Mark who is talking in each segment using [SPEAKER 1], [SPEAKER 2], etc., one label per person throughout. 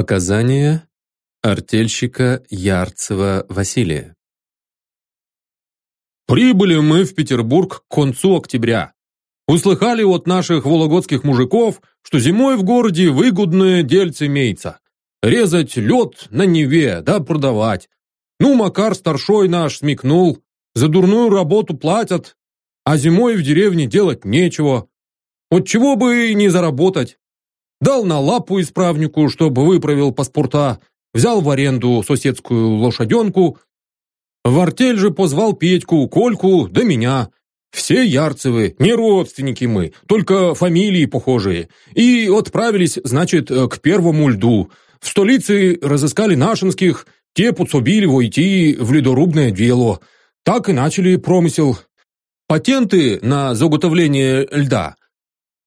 [SPEAKER 1] Показания артельщика Ярцева Василия.
[SPEAKER 2] Прибыли мы в Петербург к концу октября. Услыхали от наших вологодских мужиков, что зимой в городе выгодное дельце имеется. Резать лед на Неве, да продавать. Ну, Макар старшой наш смекнул. За дурную работу платят, а зимой в деревне делать нечего. От чего бы и не заработать. Дал на лапу исправнику, чтобы выправил паспорта, взял в аренду соседскую лошаденку. В артель же позвал Петьку, Кольку, да меня. Все Ярцевы, не родственники мы, только фамилии похожие. И отправились, значит, к первому льду. В столице разыскали нашинских, те подсобили войти в ледорубное дело. Так и начали промысел. Патенты на заготовление льда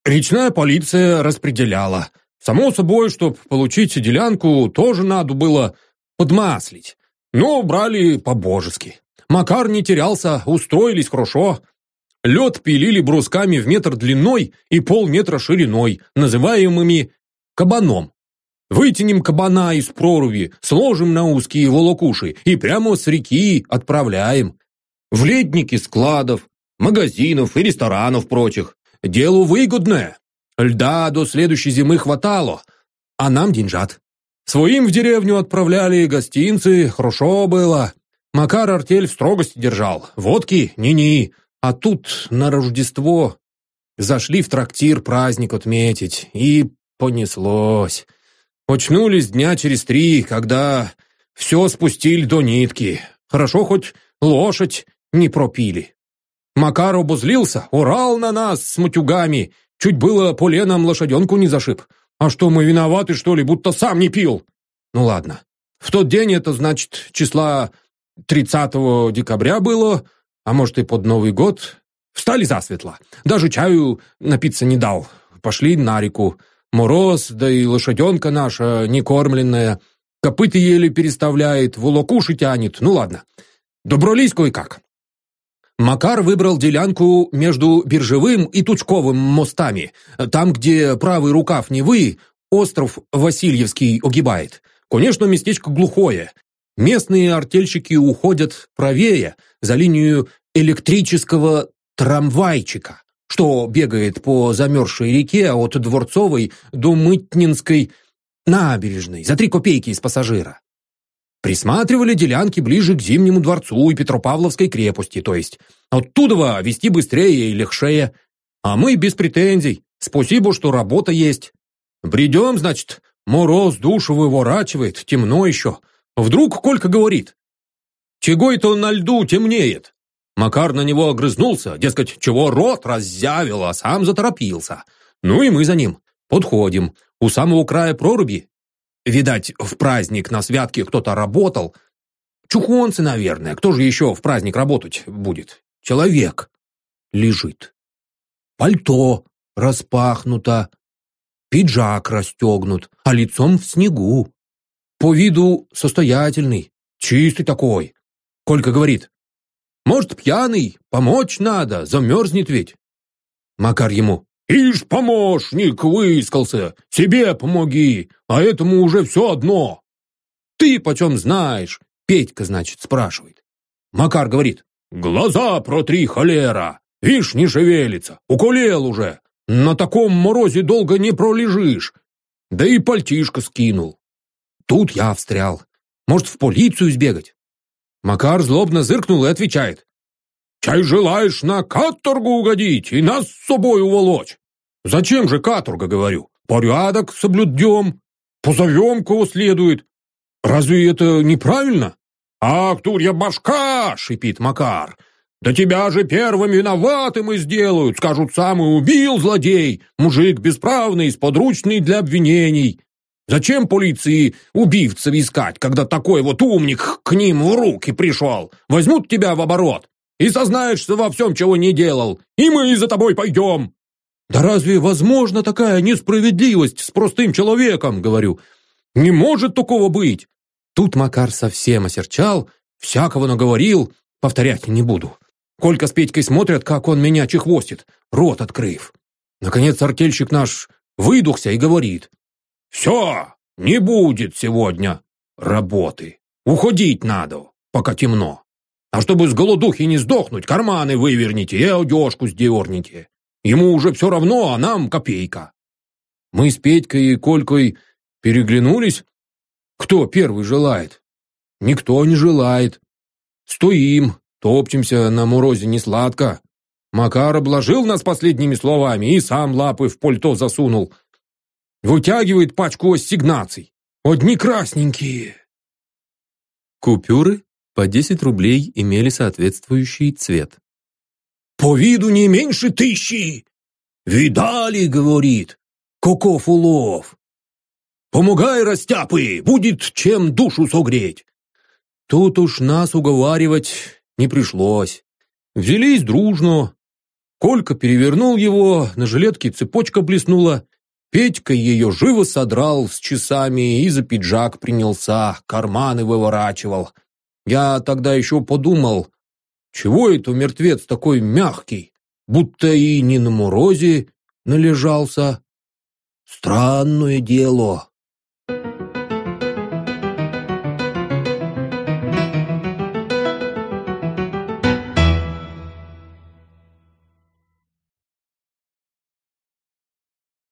[SPEAKER 2] речная полиция распределяла. Само собой, чтобы получить делянку, тоже надо было подмаслить. Но брали по-божески. Макар не терялся, устроились хорошо. Лед пилили брусками в метр длиной и полметра шириной, называемыми кабаном. Вытянем кабана из проруби, сложим на узкие волокуши и прямо с реки отправляем. В ледники складов, магазинов и ресторанов прочих. Делу выгодное. Льда до следующей зимы хватало, а нам деньжат. Своим в деревню отправляли гостинцы, хорошо было. Макар артель в строгости держал, водки ни-ни. А тут на Рождество зашли в трактир праздник отметить, и понеслось. Очнулись дня через три, когда все спустили до нитки. Хорошо хоть лошадь не пропили. Макар обузлился, урал на нас с матюгами, чуть было поленом лошаденку не зашиб. А что, мы виноваты, что ли, будто сам не пил? Ну ладно. В тот день это, значит, числа 30 декабря было, а может и под Новый год. Встали засветло. Даже чаю напиться не дал. Пошли на реку. Мороз, да и лошаденка наша некормленная. Копыты еле переставляет, волокуши тянет. Ну ладно. Добрались кое-как. Макар выбрал делянку между Биржевым и Тучковым мостами, там, где правый рукав Невы остров Васильевский огибает. Конечно, местечко глухое. Местные артельщики уходят правее, за линию электрического трамвайчика, что бегает по замерзшей реке от Дворцовой до Мытнинской набережной за три копейки из пассажира. Присматривали делянки ближе к Зимнему дворцу и Петропавловской крепости, то есть оттуда вести быстрее и легче. А мы без претензий. Спасибо, что работа есть. Бредем, значит, мороз душу выворачивает, темно еще. Вдруг Колька говорит. Чего это на льду темнеет? Макар на него огрызнулся, дескать, чего рот раззявил, а сам заторопился. Ну и мы за ним. Подходим. У самого края проруби Видать, в праздник на святке кто-то работал. Чухонцы, наверное. Кто же еще в праздник работать будет? Человек лежит. Пальто распахнуто, пиджак расстегнут, а лицом в снегу. По виду состоятельный, чистый такой. Колька говорит, может, пьяный, помочь надо, замерзнет ведь. Макар ему, «Ишь, помощник, выискался! Себе помоги, а этому уже все одно!» «Ты почем знаешь?» Петька, значит, спрашивает. Макар говорит, «Глаза протри, холера! Вишь, не шевелится, укулел уже! На таком морозе долго не пролежишь!» Да и пальтишко скинул. Тут я встрял. Может, в полицию сбегать? Макар злобно зыркнул и отвечает. Чай желаешь на каторгу угодить и нас с собой уволочь? Зачем же каторга, говорю? Порядок соблюдем, позовем кого следует. Разве это неправильно? Ах, турья башка, шипит Макар. Да тебя же первым виноватым и сделают, скажут, сам и убил злодей, мужик бесправный, сподручный для обвинений. Зачем полиции убивцев искать, когда такой вот умник к ним в руки пришел? Возьмут тебя в оборот и сознаешься во всем, чего не делал, и мы за тобой пойдем!» «Да разве возможна такая несправедливость с простым человеком?» — говорю. «Не может такого быть!» Тут Макар совсем осерчал, всякого наговорил, повторять не буду. Колька с Петькой смотрят, как он меня чехвостит, рот открыв. Наконец артельщик наш выдохся и говорит. «Все, Не будет сегодня работы. Уходить надо, пока темно. А чтобы с голодухи не сдохнуть, карманы выверните и одежку сдерните. Ему уже все равно, а нам копейка. Мы с Петькой и Колькой переглянулись. Кто первый желает? Никто не желает. Стоим, топчемся на морозе не сладко. Макар обложил нас последними словами и сам лапы в пальто засунул. Вытягивает пачку ассигнаций. Одни красненькие.
[SPEAKER 1] Купюры по 10 рублей имели соответствующий цвет.
[SPEAKER 2] «По виду не меньше тысячи!» «Видали, — говорит, — каков улов!» «Помогай, растяпы, будет чем душу согреть!» Тут уж нас уговаривать не пришлось. Взялись дружно. Колька перевернул его, на жилетке цепочка блеснула. Петька ее живо содрал с часами и за пиджак принялся, карманы выворачивал. Я тогда еще подумал, чего это мертвец такой мягкий, будто и не на морозе належался. Странное дело.